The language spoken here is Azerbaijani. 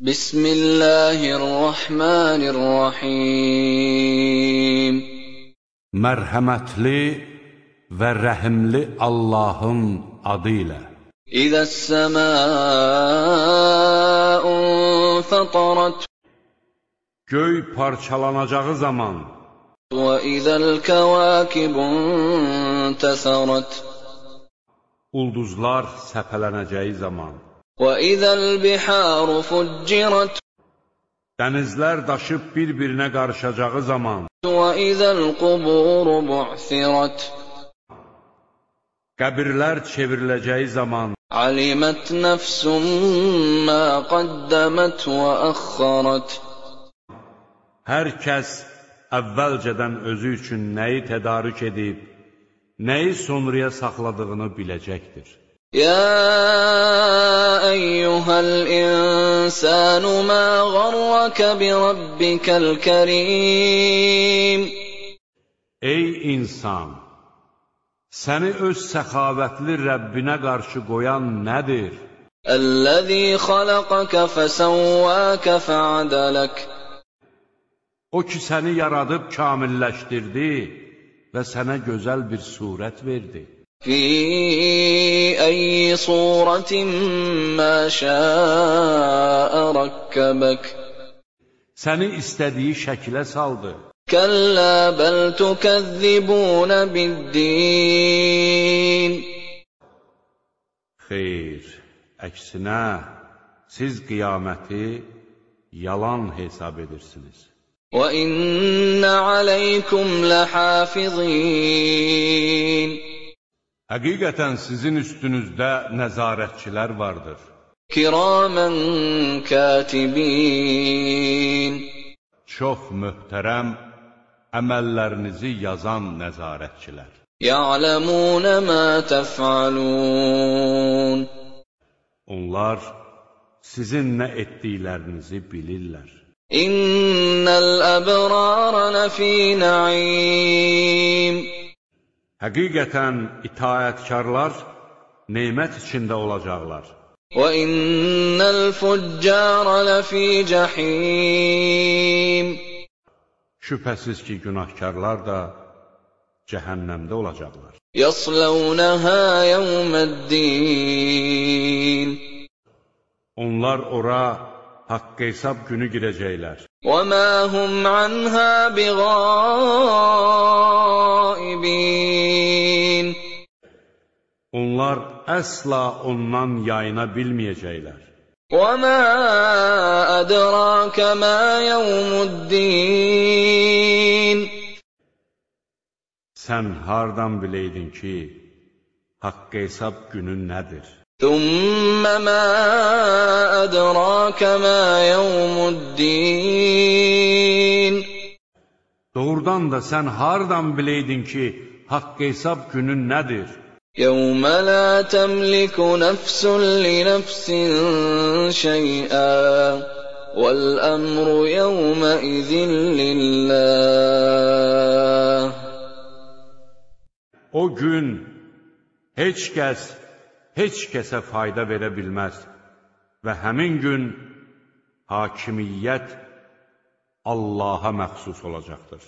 بسم الله الرحمن الرحيم Mərhəmətli və rəhimli Allahın adı ilə. إذا السماء انفطرت Göy parçalanacağı zaman, وإذا الكواكب انتثرت ulduzlar səpələnəcəyi zaman, وإذا البحار فجرت Dənizlər daşıb bir-birinə qarışacağı zaman Qəbirlər çevriləcəyi zaman Alimət nəfsum mə qaddəmət və əxxarat Hər kəs əvvəlcədən özü üçün nəyi tədarük edib, nəyi sonraya saxladığını biləcəkdir. Ya أيها الإنسان ما غرك بربك الكريم Ey insan! Səni öz səxavətli Rəbbinə qarşı qoyan nədir? الذي خلقك فسواك فعدلك O ki, səni yaradıb kamilləşdirdi və sənə gözəl bir surət verdi. في أي صورة ما شاء ركبك Səni istədiyi şəkilə saldı. كلا بل تكذبون بالدين Xeyr, əksinə, siz qiyaməti yalan hesab edirsiniz. وإن عليكم لحافظين Həqiqətən sizin üstünüzdə nəzarətçilər vardır. Kiramən katibin. Çox möhtərəm əməllərinizi yazan nəzarətçilər. Ya'lamun ma tef'alun. Onlar sizin nə etdiklərinizi bilirlər. İnnal abrar lafi na'im. Həqiqətən itaətkarlar nemət içində olacaqlar. وإن الفجار لفي جحيم Şübhəsiz ki, günahkarlar da cəhənnəmdə olacaqlar. يصلونها يوم الدين Onlar ora haqq hesab günü girəcəklər. وما هم عنها بغائبين Onlar əsla ondan yayına bilməyəcəklər. وما أدراك ما يوم الدين Sən hardan biləydin ki, haqq hesab günü nədir? ثم ما أدراك ما يوم الدين Doğrudan da sən hardan biləydin ki, haqq hesab günü nədir? يوم لا تملك نفس لنفس شيئا والأمر يومئذ لله O gün heç kəs heç kəsə fayda verə bilməz və həmin gün hakimiyyət Allaha məxsus olacaqdır.